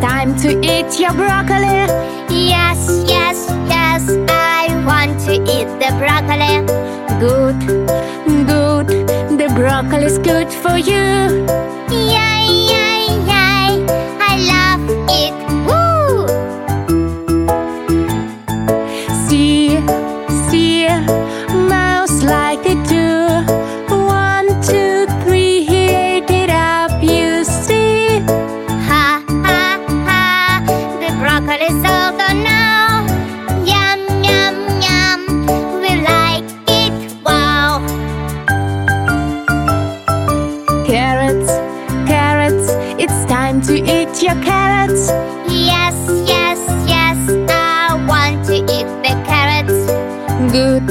time to eat your broccoli. Yes, yes, yes, I want to eat the broccoli. Good, good. The broccoli is good for you. Yay, yay, to eat your carrots. Yes, yes, yes, I want to eat the carrots. Good,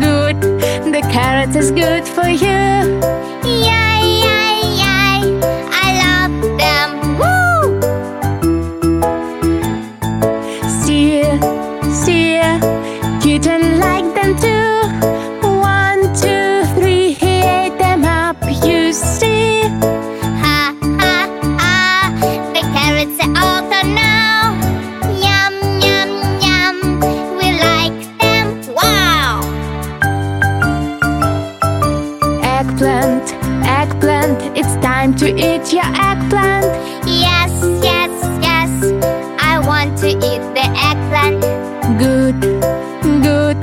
good. The carrot is good for you. Yay, yay, yay, I love them. Woo! See, see, kitten like them too. Eggplant. It's time to eat your eggplant. Yes, yes, yes, I want to eat the eggplant. Good, good.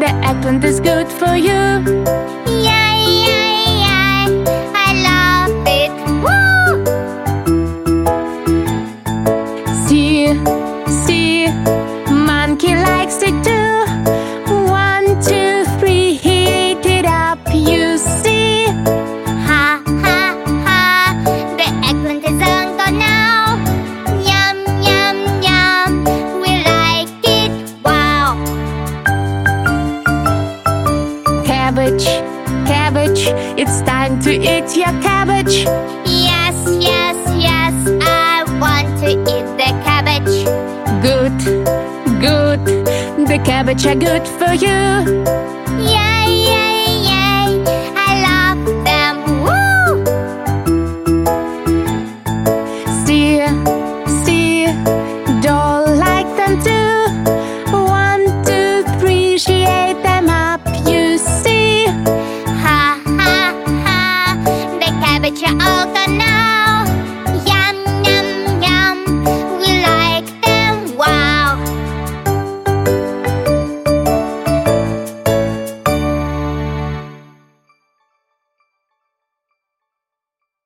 The eggplant is good for you. Yay, cabbage, cabbage. It's time to eat your cabbage. Yes, yes, yes, I want to eat the cabbage. Good, good. The cabbage are good for you.